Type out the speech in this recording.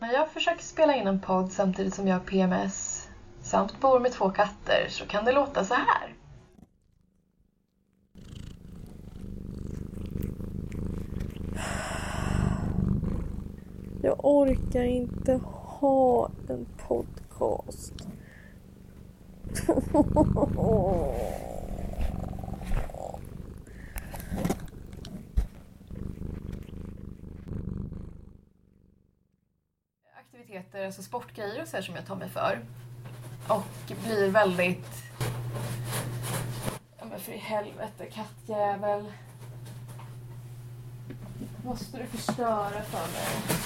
När jag försöker spela in en podd samtidigt som jag har PMS samt bor med två katter så kan det låta så här. Jag orkar inte ha en podcast. Aktiviteter, alltså sportgrejer och så här som jag tar mig för. Och blir väldigt... Ja men för i helvete, kattjävel. Måste du förstöra för mig?